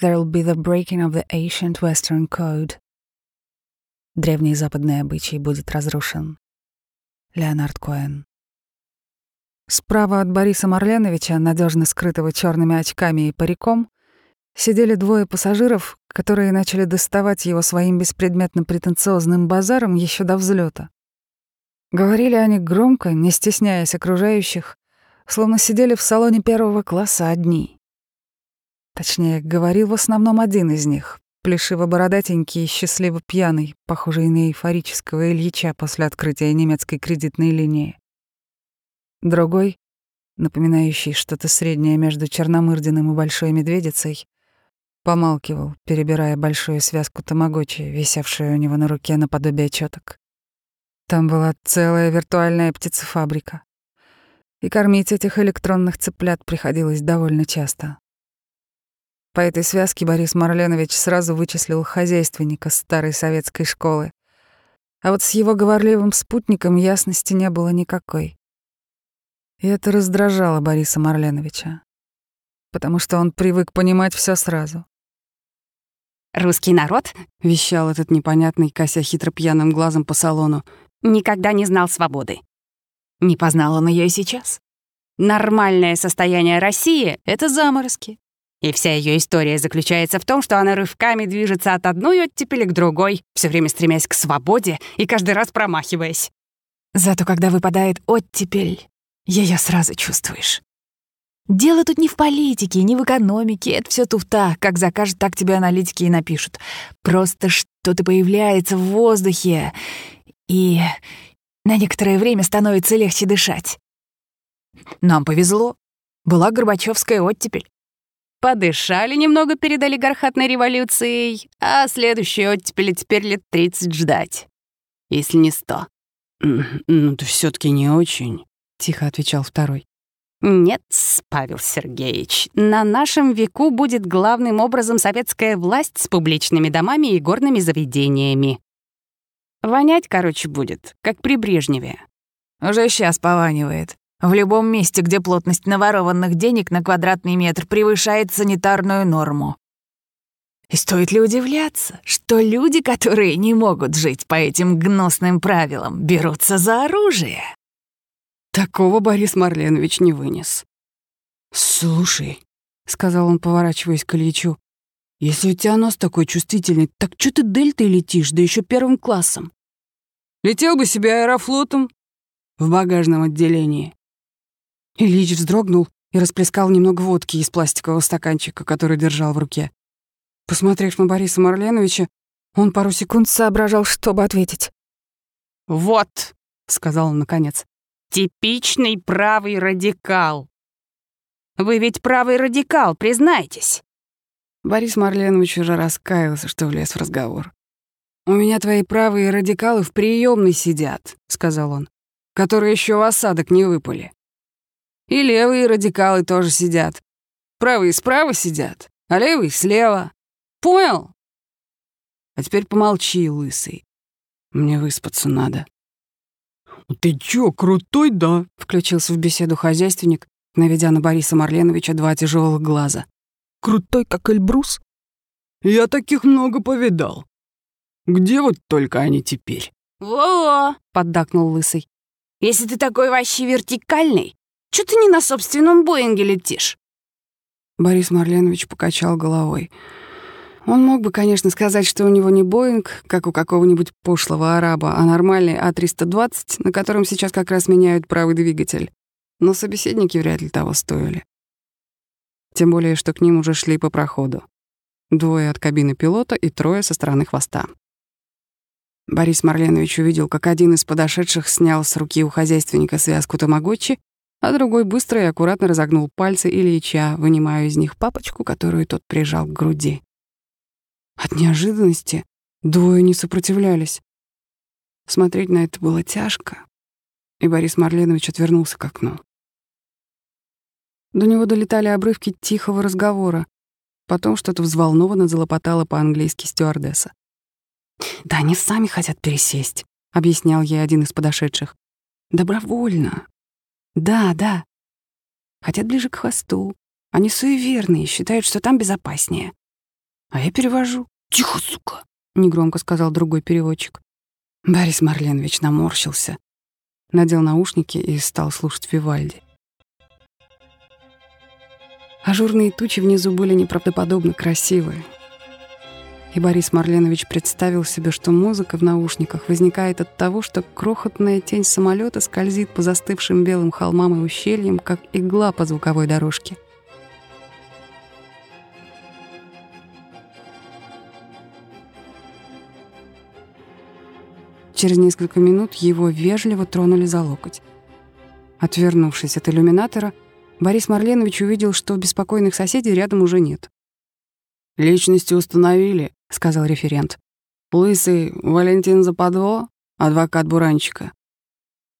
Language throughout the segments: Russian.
there'll be the breaking of the ancient Western code. Древний западный обычай будет разрушен. Леонард Коэн. Справа от Бориса Марленовича, надежно скрытого черными очками и париком, сидели двое пассажиров, которые начали доставать его своим беспредметно-претенциозным базаром еще до взлета. Говорили они громко, не стесняясь окружающих, словно сидели в салоне первого класса одни. Точнее, говорил в основном один из них, плешиво-бородатенький и счастливо пьяный, похожий на эйфорического Ильича после открытия немецкой кредитной линии. Другой, напоминающий что-то среднее между Черномырдиным и Большой Медведицей, помалкивал, перебирая большую связку тамагочи, висевшую у него на руке наподобие чёток. Там была целая виртуальная птицефабрика. И кормить этих электронных цыплят приходилось довольно часто. По этой связке Борис Марленович сразу вычислил хозяйственника старой советской школы. А вот с его говорливым спутником ясности не было никакой. И это раздражало Бориса Марленовича, потому что он привык понимать все сразу. «Русский народ», — вещал этот непонятный, кося хитро пьяным глазом по салону, никогда не знал свободы. Не познал он ее и сейчас. Нормальное состояние России — это заморозки. И вся ее история заключается в том, что она рывками движется от одной оттепели к другой, все время стремясь к свободе и каждый раз промахиваясь. Зато когда выпадает оттепель, ее сразу чувствуешь. Дело тут не в политике, не в экономике, это все туфта, как закажут, так тебе аналитики и напишут. Просто что-то появляется в воздухе, и на некоторое время становится легче дышать. Нам повезло. Была Горбачевская оттепель. Подышали немного перед олигархатной революцией, а следующую оттепель теперь лет 30 ждать. Если не сто. «Ну, ты все таки не очень», — тихо отвечал второй. «Нет, Павел Сергеевич, на нашем веку будет главным образом советская власть с публичными домами и горными заведениями. Вонять, короче, будет, как при Брежневе. Уже сейчас пованивает. В любом месте, где плотность наворованных денег на квадратный метр превышает санитарную норму. И стоит ли удивляться, что люди, которые не могут жить по этим гнусным правилам, берутся за оружие? Такого Борис Марленович не вынес. «Слушай», — сказал он, поворачиваясь к Ильичу, «если у тебя нос такой чувствительный, так что ты дельтой летишь, да еще первым классом? Летел бы себе аэрофлотом в багажном отделении. Ильич вздрогнул и расплескал немного водки из пластикового стаканчика, который держал в руке. Посмотрев на Бориса Марленовича, он пару секунд соображал, чтобы ответить. «Вот», — сказал он наконец, — «типичный правый радикал. Вы ведь правый радикал, признайтесь». Борис Марленович уже раскаялся, что влез в разговор. «У меня твои правые радикалы в приемной сидят», — сказал он, «которые еще в осадок не выпали. И левые радикалы тоже сидят. Правые справа сидят, а левые слева. Понял? А теперь помолчи, лысый. Мне выспаться надо». «Ты чё, крутой, да?» — включился в беседу хозяйственник, наведя на Бориса Марленовича два тяжелых глаза. «Крутой, как Эльбрус?» «Я таких много повидал. Где вот только они теперь?» «Во-во!» — поддакнул Лысый. «Если ты такой вообще вертикальный, чё ты не на собственном Боинге летишь?» Борис Марленович покачал головой. Он мог бы, конечно, сказать, что у него не Боинг, как у какого-нибудь пошлого араба, а нормальный А320, на котором сейчас как раз меняют правый двигатель. Но собеседники вряд ли того стоили. Тем более, что к ним уже шли по проходу. Двое от кабины пилота и трое со стороны хвоста. Борис Марленович увидел, как один из подошедших снял с руки у хозяйственника связку тамагочи, а другой быстро и аккуратно разогнул пальцы Ильича, вынимая из них папочку, которую тот прижал к груди. От неожиданности двое не сопротивлялись. Смотреть на это было тяжко, и Борис Марленович отвернулся к окну. До него долетали обрывки тихого разговора. Потом что-то взволнованно залопотало по-английски стюардесса. «Да они сами хотят пересесть», — объяснял ей один из подошедших. «Добровольно. Да, да. Хотят ближе к хвосту. Они суеверные, считают, что там безопаснее. А я перевожу. «Тихо, сука!» — негромко сказал другой переводчик. Борис Марленович наморщился, надел наушники и стал слушать Вивальди. Ажурные тучи внизу были неправдоподобно красивые. И Борис Марленович представил себе, что музыка в наушниках возникает от того, что крохотная тень самолета скользит по застывшим белым холмам и ущельям, как игла по звуковой дорожке. Через несколько минут его вежливо тронули за локоть. Отвернувшись от иллюминатора, Борис Марленович увидел, что беспокойных соседей рядом уже нет. «Личности установили», — сказал референт. «Лысый Валентин Западво, адвокат Буранчика.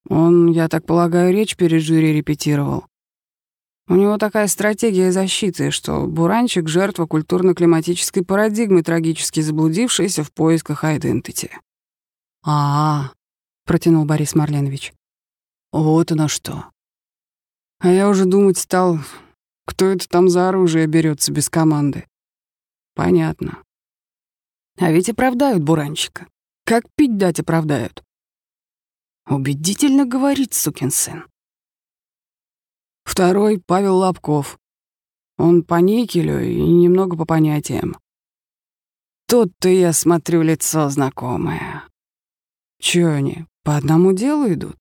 Он, я так полагаю, речь перед жюри репетировал. У него такая стратегия защиты, что Буранчик — жертва культурно-климатической парадигмы, трагически заблудившаяся в поисках айдентити. «А, -а — протянул Борис Марленович. «Вот оно что. А я уже думать стал, кто это там за оружие берется без команды. Понятно. А ведь оправдают Буранчика. Как пить дать оправдают. Убедительно говорит сукин сын. Второй — Павел Лобков. Он по никелю и немного по понятиям. Тут-то я смотрю лицо знакомое. Чё они, по одному делу идут?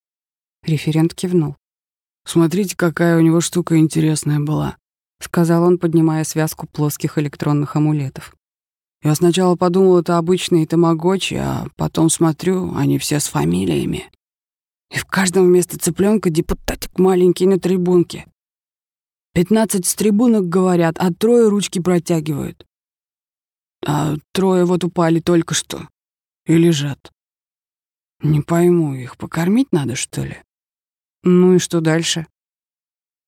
Референт кивнул. Смотрите, какая у него штука интересная была, сказал он, поднимая связку плоских электронных амулетов. Я сначала подумал, это обычные тамагочи, а потом смотрю, они все с фамилиями. И в каждом вместо цыпленка депутатик маленький на трибунке. Пятнадцать с трибунок говорят, а трое ручки протягивают. А трое вот упали только что и лежат. Не пойму, их покормить надо, что ли? Ну и что дальше?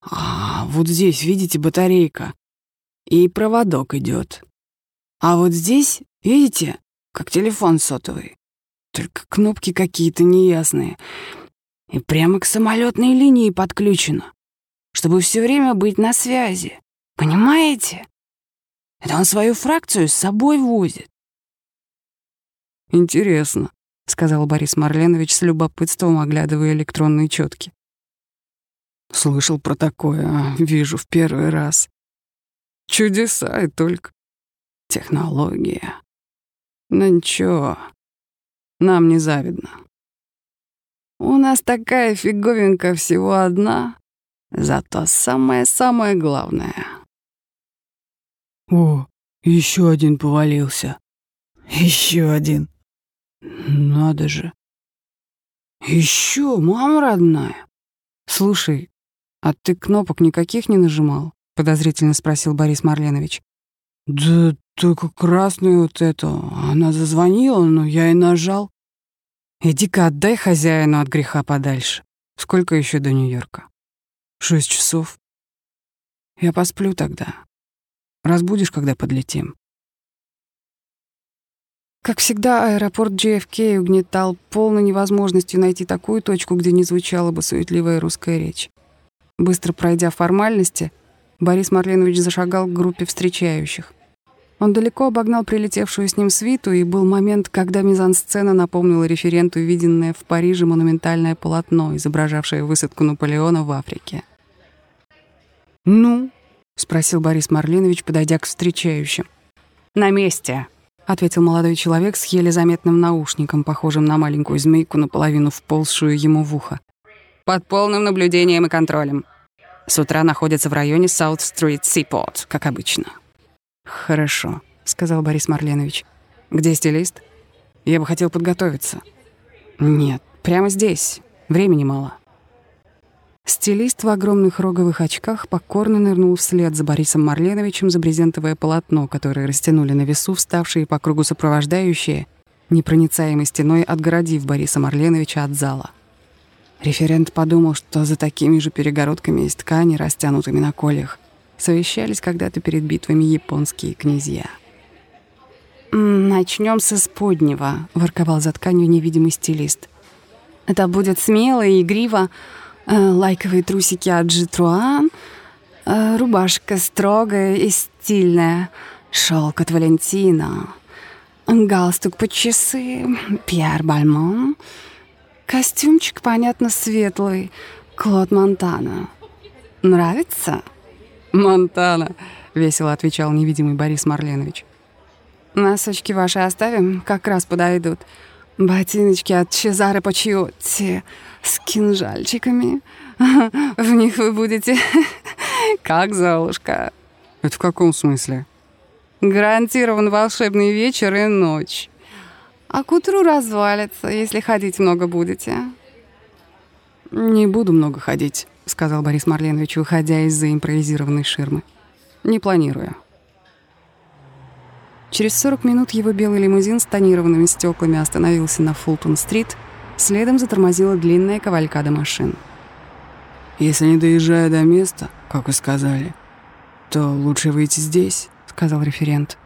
А, вот здесь, видите, батарейка. И проводок идет. А вот здесь, видите, как телефон сотовый. Только кнопки какие-то неясные. И прямо к самолетной линии подключено. Чтобы все время быть на связи. Понимаете? Это он свою фракцию с собой возит. Интересно. — сказал Борис Марленович с любопытством, оглядывая электронные четки. «Слышал про такое, а вижу в первый раз. Чудеса и только. Технология. Но ну ничего, нам не завидно. У нас такая фиговинка всего одна, зато самое-самое главное. О, еще один повалился. Еще один. Надо же. Еще, мама родная. Слушай, а ты кнопок никаких не нажимал? Подозрительно спросил Борис Марленович. Да только красную вот эту. Она зазвонила, но я и нажал. Иди-ка отдай хозяину от греха подальше. Сколько еще до Нью-Йорка? Шесть часов. Я посплю тогда. Разбудишь, когда подлетим. Как всегда, аэропорт JFK угнетал полной невозможностью найти такую точку, где не звучала бы суетливая русская речь. Быстро пройдя формальности, Борис Марленович зашагал к группе встречающих. Он далеко обогнал прилетевшую с ним свиту, и был момент, когда мизансцена напомнила референту виденное в Париже монументальное полотно, изображавшее высадку Наполеона в Африке. «Ну?» — спросил Борис Марленович, подойдя к встречающим. «На месте», ответил молодой человек с еле заметным наушником, похожим на маленькую змейку, наполовину вползшую ему в ухо. Под полным наблюдением и контролем. С утра находится в районе Саут-стрит Сипорт, как обычно. Хорошо, сказал Борис Марленович. Где стилист? Я бы хотел подготовиться. Нет, прямо здесь. Времени мало. Стилист в огромных роговых очках покорно нырнул вслед за Борисом Марленовичем за брезентовое полотно, которое растянули на весу вставшие по кругу сопровождающие, непроницаемой стеной отгородив Бориса Марленовича от зала. Референт подумал, что за такими же перегородками из ткани, растянутыми на колях, совещались когда-то перед битвами японские князья. «Начнем с исподнего», — ворковал за тканью невидимый стилист. «Это будет смело и игриво, Э, лайковые трусики от Житруан, э, рубашка строгая и стильная, шелк от Валентина, галстук под часы, Пьер Бальмон, костюмчик, понятно, светлый, Клод Монтана. Нравится?» «Монтана», — весело отвечал невидимый Борис Марленович. «Носочки ваши оставим, как раз подойдут. Ботиночки от Чезаре Пачиотти с кинжальчиками. В них вы будете как Золушка». «Это в каком смысле?» «Гарантирован волшебный вечер и ночь. А к утру развалится, если ходить много будете». «Не буду много ходить», — сказал Борис Марленович, выходя из-за импровизированной ширмы. «Не планирую». Через 40 минут его белый лимузин с тонированными стеклами остановился на Фултон-стрит, следом затормозила длинная кавалькада машин. «Если не доезжая до места, как вы сказали, то лучше выйти здесь», — сказал референт.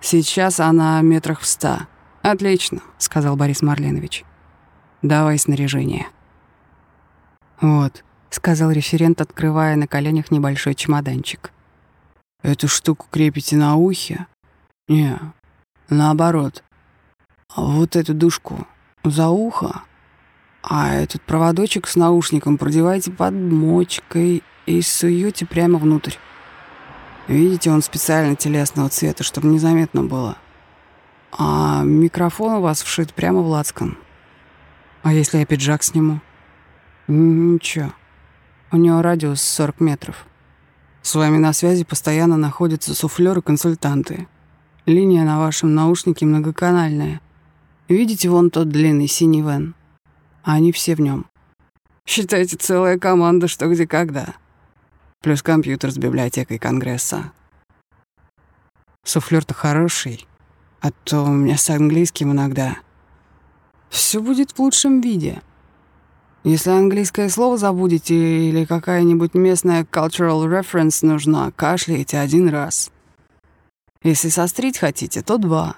«Сейчас она метрах в ста». «Отлично», — сказал Борис Марленович. «Давай снаряжение». «Вот», — сказал референт, открывая на коленях небольшой чемоданчик. «Эту штуку крепите на ухе? Не, наоборот. Вот эту дужку за ухо, а этот проводочек с наушником продевайте под мочкой и суете прямо внутрь. Видите, он специально телесного цвета, чтобы незаметно было. А микрофон у вас вшит прямо в лацкан. А если я пиджак сниму? Ничего. У него радиус 40 метров. С вами на связи постоянно находятся суфлеры-консультанты. Линия на вашем наушнике многоканальная. Видите вон тот длинный синий вен? Они все в нем. Считайте, целая команда, что где когда. Плюс компьютер с библиотекой Конгресса. Суфлер-то хороший, а то у меня с английским иногда. Все будет в лучшем виде. Если английское слово забудете или какая-нибудь местная cultural reference нужна, кашляете один раз. Если сострить хотите, то два.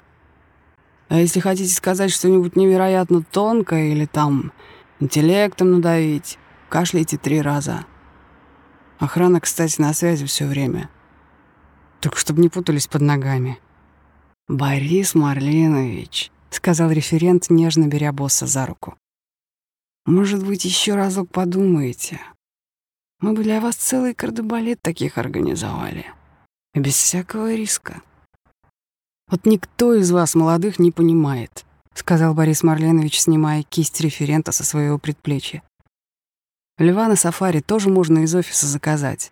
А если хотите сказать что-нибудь невероятно тонкое или там интеллектом надавить, кашляйте три раза. Охрана, кстати, на связи все время. Только чтобы не путались под ногами. «Борис Марлинович», — сказал референт, нежно беря босса за руку. Может быть, еще разок подумаете. Мы бы для вас целый кардебалет таких организовали. Без всякого риска. Вот никто из вас, молодых, не понимает, сказал Борис Марленович, снимая кисть референта со своего предплечья. Льва на сафари тоже можно из офиса заказать.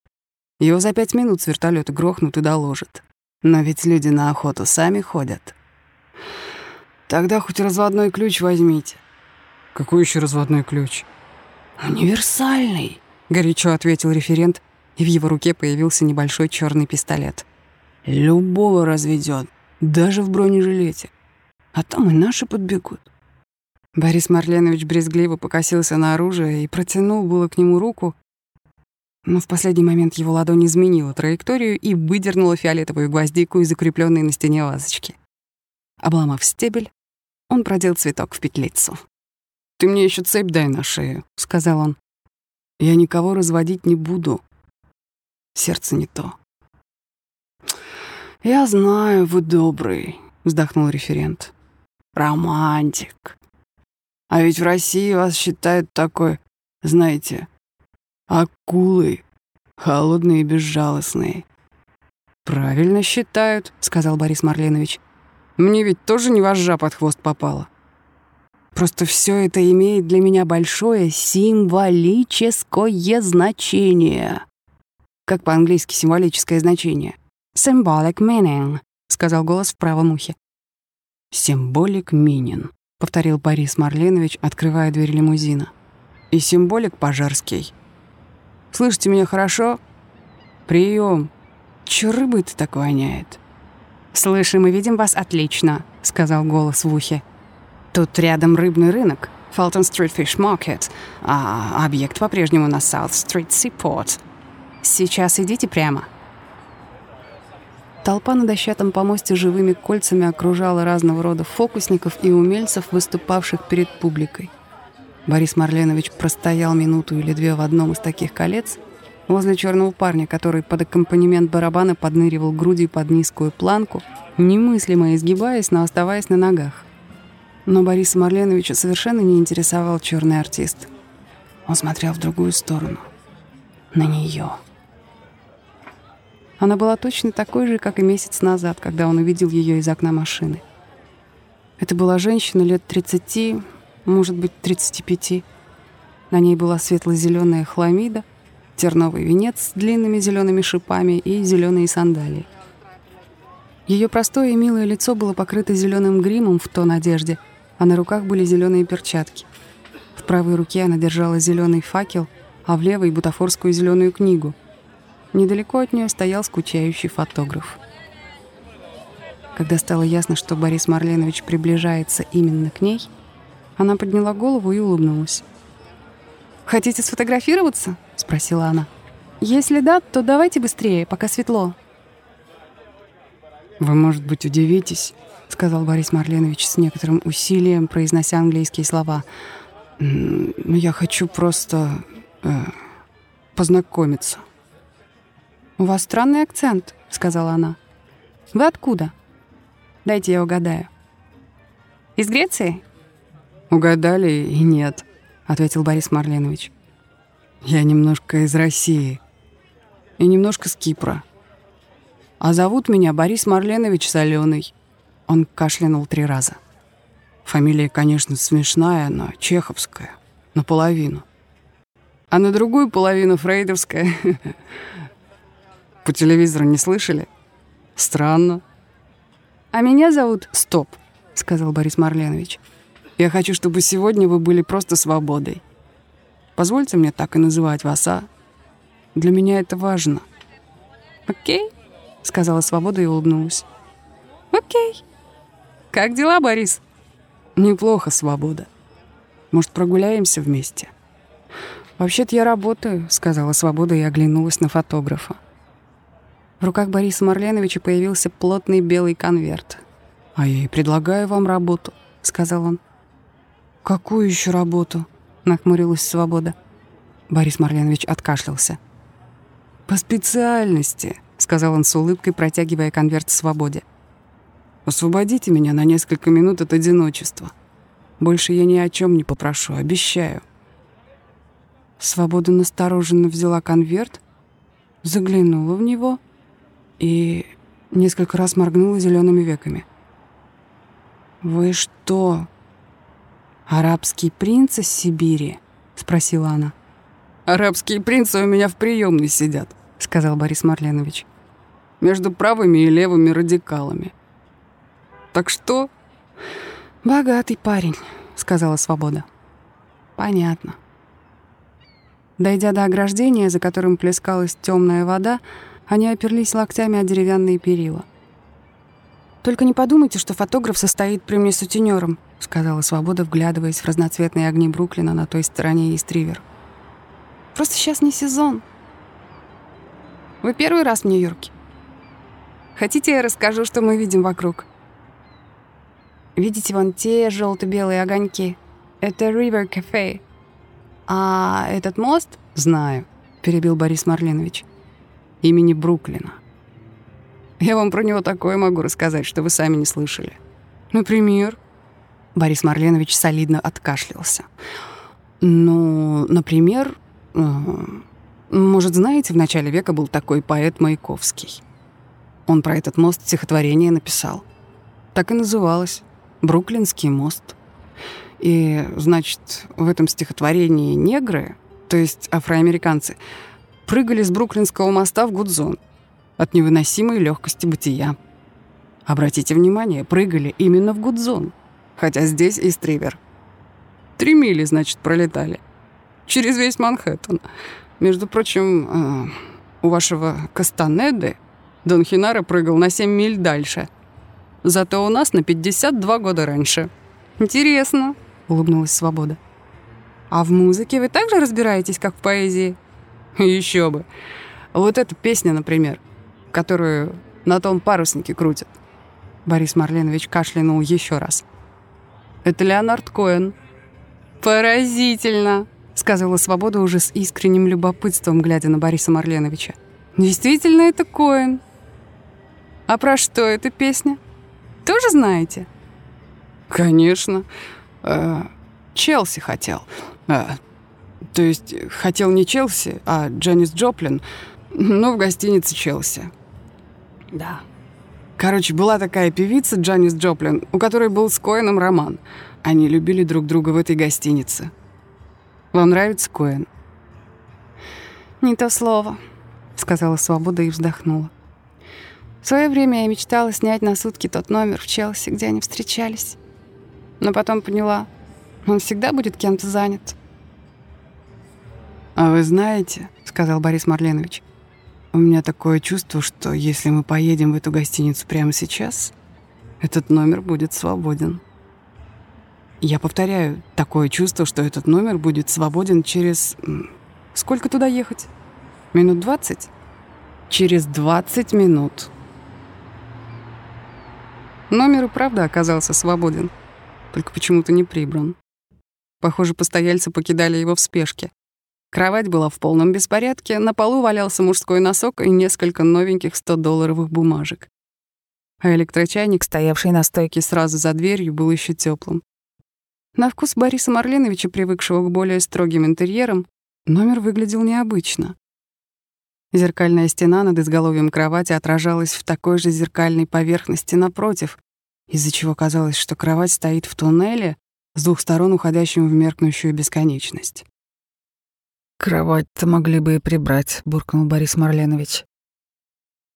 Его за пять минут с вертолета грохнут и доложат. Но ведь люди на охоту сами ходят. Тогда хоть разводной ключ возьмите. «Какой еще разводной ключ?» «Универсальный», — горячо ответил референт, и в его руке появился небольшой черный пистолет. «Любого разведет, даже в бронежилете. А там и наши подбегут». Борис Марленович брезгливо покосился на оружие и протянул было к нему руку, но в последний момент его ладонь изменила траекторию и выдернула фиолетовую гвоздику из закрепленной на стене вазочки. Обломав стебель, он продел цветок в петлицу. «Ты мне еще цепь дай на шею», — сказал он. «Я никого разводить не буду. Сердце не то». «Я знаю, вы добрый», — вздохнул референт. «Романтик. А ведь в России вас считают такой, знаете, акулой, холодной и безжалостной». «Правильно считают», — сказал Борис Марленович. «Мне ведь тоже не вожжа под хвост попала». Просто все это имеет для меня большое символическое значение. Как по-английски символическое значение? Symbolic meaning, сказал голос в правом ухе. Символик meaning, повторил Борис Марленович, открывая дверь лимузина. И символик пожарский. Слышите меня хорошо? Прием. Чё рыбы-то так воняет? «Слышим и видим вас отлично», — сказал голос в ухе. Тут рядом рыбный рынок, Fulton Street Fish Market, а объект по-прежнему на South Street Seaport. Сейчас идите прямо. Толпа на дощатом помосте живыми кольцами окружала разного рода фокусников и умельцев, выступавших перед публикой. Борис Марленович простоял минуту или две в одном из таких колец, возле черного парня, который под аккомпанемент барабана подныривал грудью под низкую планку, немыслимо изгибаясь, но оставаясь на ногах. Но Бориса Марленовича совершенно не интересовал черный артист. Он смотрел в другую сторону. На нее. Она была точно такой же, как и месяц назад, когда он увидел ее из окна машины. Это была женщина лет 30, может быть, 35. На ней была светло-зеленая хламида, терновый венец с длинными зелеными шипами и зеленые сандалии. Ее простое и милое лицо было покрыто зеленым гримом в тон одежде, а на руках были зеленые перчатки. В правой руке она держала зеленый факел, а в левой — бутафорскую зеленую книгу. Недалеко от нее стоял скучающий фотограф. Когда стало ясно, что Борис Марленович приближается именно к ней, она подняла голову и улыбнулась. «Хотите сфотографироваться?» — спросила она. «Если да, то давайте быстрее, пока светло». «Вы, может быть, удивитесь», — сказал Борис Марленович с некоторым усилием, произнося английские слова. «Но я хочу просто э, познакомиться». «У вас странный акцент», — сказала она. «Вы откуда?» «Дайте я угадаю». «Из Греции?» «Угадали и нет», — ответил Борис Марленович. «Я немножко из России и немножко с Кипра». А зовут меня Борис Марленович Соленый. Он кашлянул три раза. Фамилия, конечно, смешная, но чеховская. Наполовину. А на другую половину фрейдовская. По телевизору не слышали? Странно. А меня зовут... Стоп, сказал Борис Марленович. Я хочу, чтобы сегодня вы были просто свободой. Позвольте мне так и называть вас, а? Для меня это важно. Окей сказала Свобода и улыбнулась. «Окей. Как дела, Борис?» «Неплохо, Свобода. Может, прогуляемся вместе?» «Вообще-то я работаю», — сказала Свобода и оглянулась на фотографа. В руках Бориса Марленовича появился плотный белый конверт. «А я и предлагаю вам работу», — сказал он. «Какую еще работу?» — нахмурилась Свобода. Борис Марленович откашлялся. «По специальности», — сказал он с улыбкой, протягивая конверт свободе. «Освободите меня на несколько минут от одиночества. Больше я ни о чем не попрошу, обещаю». Свобода настороженно взяла конверт, заглянула в него и несколько раз моргнула зелеными веками. «Вы что, арабский принц из Сибири?» — спросила она. «Арабские принцы у меня в приемной сидят», — сказал Борис Марленович. «Между правыми и левыми радикалами. Так что...» «Богатый парень», — сказала Свобода. «Понятно». Дойдя до ограждения, за которым плескалась темная вода, они оперлись локтями о деревянные перила. «Только не подумайте, что фотограф состоит при мне сутенером», — сказала Свобода, вглядываясь в разноцветные огни Бруклина на той стороне Истривер. «Просто сейчас не сезон». Вы первый раз в Нью-Йорке? Хотите, я расскажу, что мы видим вокруг? Видите вон те желто-белые огоньки? Это River Cafe. А этот мост? Знаю, перебил Борис Марленович. Имени Бруклина. Я вам про него такое могу рассказать, что вы сами не слышали. Например? Борис Марленович солидно откашлялся. Ну, например, э, может, знаете, в начале века был такой поэт Маяковский. Он про этот мост стихотворение написал. Так и называлось «Бруклинский мост». И, значит, в этом стихотворении негры, то есть афроамериканцы, прыгали с Бруклинского моста в Гудзон от невыносимой легкости бытия. Обратите внимание, прыгали именно в Гудзон, хотя здесь и Стривер. Три мили, значит, пролетали. Через весь Манхэттен. Между прочим, э, у вашего Кастанеды Дон Хинаре прыгал на 7 миль дальше. Зато у нас на 52 года раньше. Интересно, улыбнулась Свобода. А в музыке вы также разбираетесь, как в поэзии? Еще бы. Вот эта песня, например, которую на том паруснике крутят. Борис Марленович кашлянул еще раз. Это Леонард Коэн. Поразительно, сказала Свобода уже с искренним любопытством, глядя на Бориса Марленовича. «Действительно, это Коэн. А про что эта песня? Тоже знаете?» «Конечно. Э, Челси хотел. Э, то есть хотел не Челси, а Джанис Джоплин, но в гостинице Челси. Да. Короче, была такая певица Джанис Джоплин, у которой был с Коэном роман. Они любили друг друга в этой гостинице. Вам нравится Коэн? «Не то слово», — сказала Свобода и вздохнула. В свое время я мечтала снять на сутки тот номер в Челси, где они встречались. Но потом поняла, он всегда будет кем-то занят. «А вы знаете», — сказал Борис Марленович, «у меня такое чувство, что если мы поедем в эту гостиницу прямо сейчас, этот номер будет свободен». Я повторяю, такое чувство, что этот номер будет свободен через... Сколько туда ехать? Минут двадцать? Через двадцать минут. Номер и правда оказался свободен, только почему-то не прибран. Похоже, постояльцы покидали его в спешке. Кровать была в полном беспорядке, на полу валялся мужской носок и несколько новеньких 100-долларовых бумажек. А электрочайник, стоявший на стойке сразу за дверью, был еще теплым. На вкус Бориса Марленовича, привыкшего к более строгим интерьерам, номер выглядел необычно. Зеркальная стена над изголовьем кровати отражалась в такой же зеркальной поверхности напротив, из-за чего казалось, что кровать стоит в туннеле, с двух сторон уходящим в меркнущую бесконечность. «Кровать-то могли бы и прибрать», — буркнул Борис Марленович.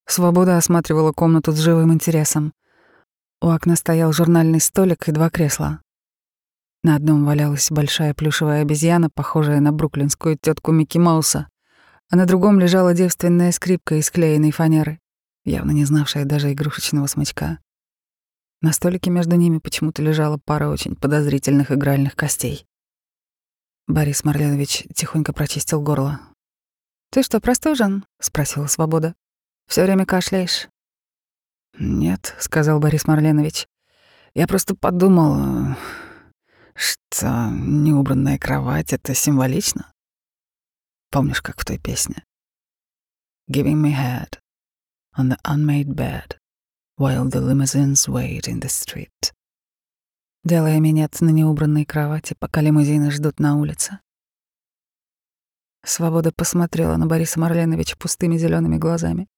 Свобода осматривала комнату с живым интересом. У окна стоял журнальный столик и два кресла. На одном валялась большая плюшевая обезьяна, похожая на бруклинскую тетку Микки Мауса, а на другом лежала девственная скрипка из клеенной фанеры, явно не знавшая даже игрушечного смычка. На столике между ними почему-то лежала пара очень подозрительных игральных костей. Борис Марленович тихонько прочистил горло. «Ты что, простужен?» — спросила Свобода. Все время кашляешь?» «Нет», — сказал Борис Марленович. «Я просто подумал, что неубранная кровать — это символично. Помнишь, как в той песне? Giving me head on the unmade bed while the limousines wait in the street. Делая минет на неубранной кровати, пока лимузины ждут на улице. Свобода посмотрела на Бориса Марленовича пустыми зелеными глазами.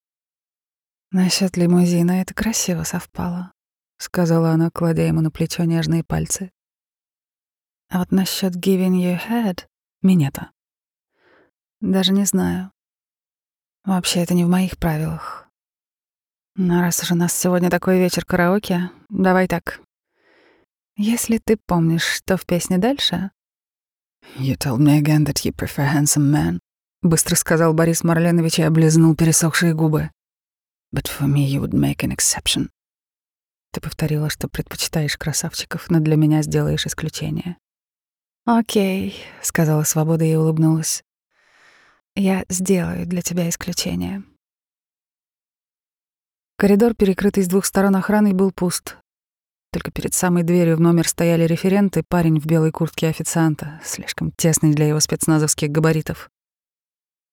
Насчет лимузина это красиво совпало, сказала она, кладя ему на плечо нежные пальцы. А вот насчет giving you head — минета. Даже не знаю. Вообще, это не в моих правилах. Но раз уж у нас сегодня такой вечер караоке, давай так. Если ты помнишь, что в песне дальше... «You told me again that you prefer handsome men», — быстро сказал Борис Марленович и облизнул пересохшие губы. «But for me you would make an exception». Ты повторила, что предпочитаешь красавчиков, но для меня сделаешь исключение. «Окей», — сказала Свобода и улыбнулась. «Я сделаю для тебя исключение». Коридор, перекрытый с двух сторон охраной, был пуст. Только перед самой дверью в номер стояли референты, парень в белой куртке официанта, слишком тесный для его спецназовских габаритов.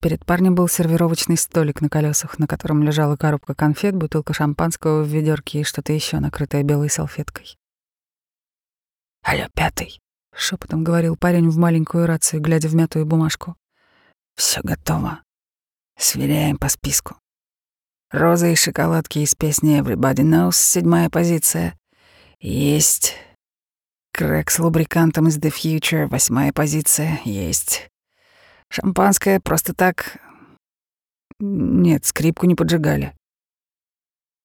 Перед парнем был сервировочный столик на колесах, на котором лежала коробка конфет, бутылка шампанского в ведерке и что-то еще, накрытое белой салфеткой. «Алло, пятый», — шепотом говорил парень в маленькую рацию, глядя в мятую бумажку. Все готово. Сверяем по списку. Роза и шоколадки из песни Everybody Knows, седьмая позиция. Есть. Крэк с лубрикантом из The Future, восьмая позиция. Есть. Шампанское просто так... Нет, скрипку не поджигали.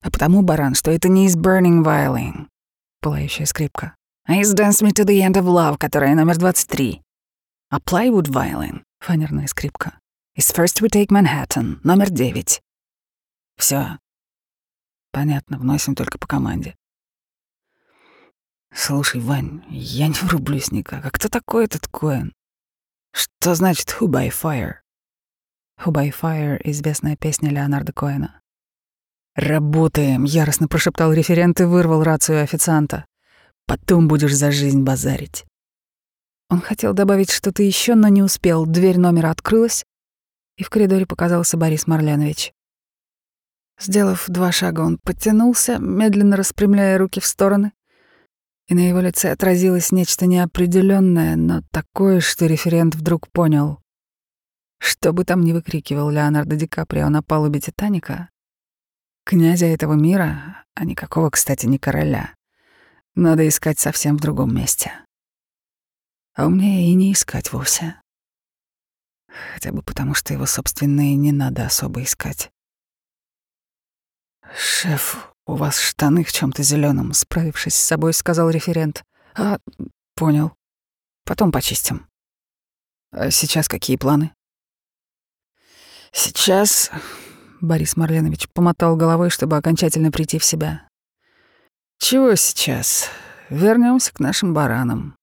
А потому, баран, что это не из Burning Violin, пылающая скрипка, а из Dance Me to the End of Love, которая номер 23. А Plywood Violin, фанерная скрипка, из First We Take Manhattan, номер 9. Все. Понятно, вносим только по команде. Слушай, Вань, я не врублюсь никак. А кто такой этот Коэн? Что значит «Who by Fire»? «Who by Fire» — известная песня Леонарда Коэна. «Работаем!» — яростно прошептал референт и вырвал рацию официанта. Потом будешь за жизнь базарить. Он хотел добавить что-то еще, но не успел. Дверь номера открылась, и в коридоре показался Борис Марленович. Сделав два шага, он подтянулся, медленно распрямляя руки в стороны, и на его лице отразилось нечто неопределенное, но такое, что референт вдруг понял. Что бы там ни выкрикивал Леонардо Ди Каприо на палубе «Титаника», князя этого мира, а никакого, кстати, не короля, надо искать совсем в другом месте. А умнее и не искать вовсе. Хотя бы потому, что его собственные не надо особо искать. «Шеф, у вас штаны в чем то зеленом, справившись с собой, сказал референт. «А, понял. Потом почистим. А сейчас какие планы?» «Сейчас...» — Борис Марленович помотал головой, чтобы окончательно прийти в себя. «Чего сейчас? Вернемся к нашим баранам».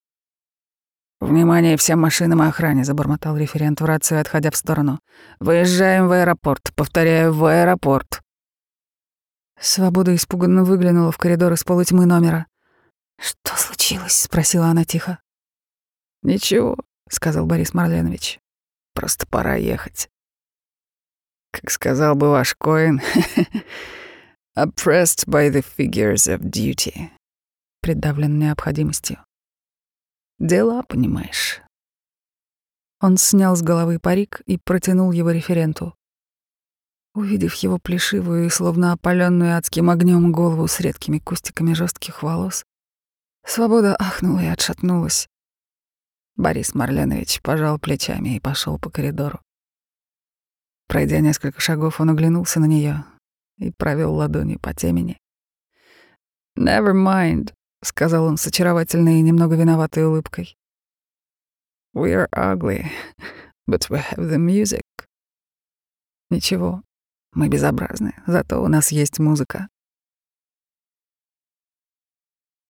«Внимание всем машинам и охране», — забормотал референт в рацию, отходя в сторону. «Выезжаем в аэропорт. Повторяю, в аэропорт». Свобода испуганно выглянула в коридор из полутьмы номера. «Что случилось?» — спросила она тихо. «Ничего», — сказал Борис Марленович. «Просто пора ехать». Как сказал бы ваш Коин, «oppressed by the figures of duty», придавлен необходимостью. Дела, понимаешь. Он снял с головы парик и протянул его референту. Увидев его плешивую и словно опаленную адским огнем голову с редкими кустиками жестких волос, свобода ахнула и отшатнулась. Борис Марленович пожал плечами и пошел по коридору. Пройдя несколько шагов, он оглянулся на нее и провел ладонью по темени. «Never mind», — сказал он с очаровательной и немного виноватой улыбкой. «We are ugly, but we have the music». «Ничего, мы безобразны, зато у нас есть музыка.